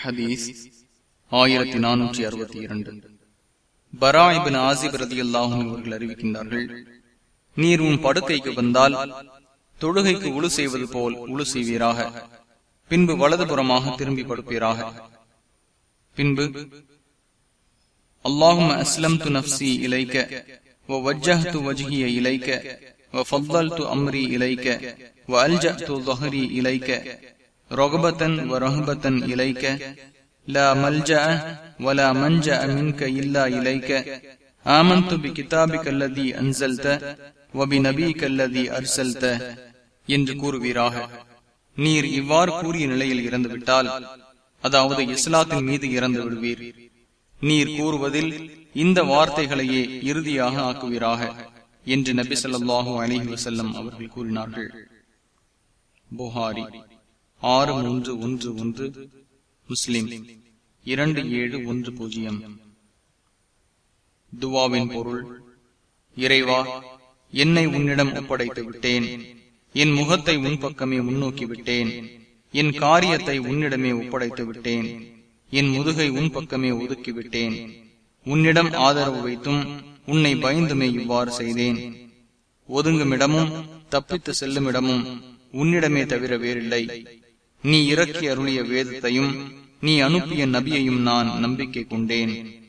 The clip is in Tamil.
ஹதீஸ் ஆயிரத்தி நானூற்றி அறுபத்தி இரண்டு பராயிபின் ஆசிப் ரதி அல்லாஹும் அவர்கள் அறிவிக்கின்றார்கள் நீர் உன் படுக்கைக்கு வந்தால் தொழுகைக்கு உழு செய்வது போல் உழு செய்வீராக பின்பு வலதுபுறமாக திரும்பி படுப்பீராக பின்பு அல்லாஹும் அஸ்லம் து நப்சி இலைக்க ووجهت وجهي إليك وفضلت أمري إليك وألجأت ظهري إليك رغبة ورهبة إليك لا ملجأ ولا منجأ منك إلا إليك آمنت بكتابك الذي أنزلت وبنبيك الذي أرسلت என்று கூறுவீராக நீர் இவ்வாறு கூறிய நிலையில் இறந்துவிட்டால் அதாவது இஸ்லாத்தின் மீது இறந்து விடுவீர் நீர் கூறுவதில் இந்த வார்த்தைகளையே இறுதியாக ஆக்குவீராக என்று நபி சொல்லாஹு அலிஹி வசல்லம் அவர்கள் கூறினார்கள் புகாரி ஆறு மூன்று ஒன்று ஒன்று முஸ்லிம். இரண்டு ஏழு ஒன்று பூஜ்ஜியம். துவாவின் பொருள் இறைவா என்னை உன்னிடம் ஒப்படைத்து விட்டேன். என் முகத்தை உன் பக்கமே முன்னோக்கி விட்டேன். என் காரியத்தை உன்னிடமே ஒப்படைத்து விட்டேன். என் முதுகை உன் பக்கமே ஒதுக்கிவிட்டேன் உன்னிடம் ஆதரவு வைத்தும் உன்னை பயந்துமே இவ்வாறு செய்தேன். ஒதுங்குமிடமும் தப்பித்து செல்லுமிடமும் உன்னிடமே தவிர வேறில்லை. நீ இறக்கி அருளிய வேதத்தையும் நீ அனுப்பிய நபியையும் நான் நம்பிக்கை கொண்டேன்.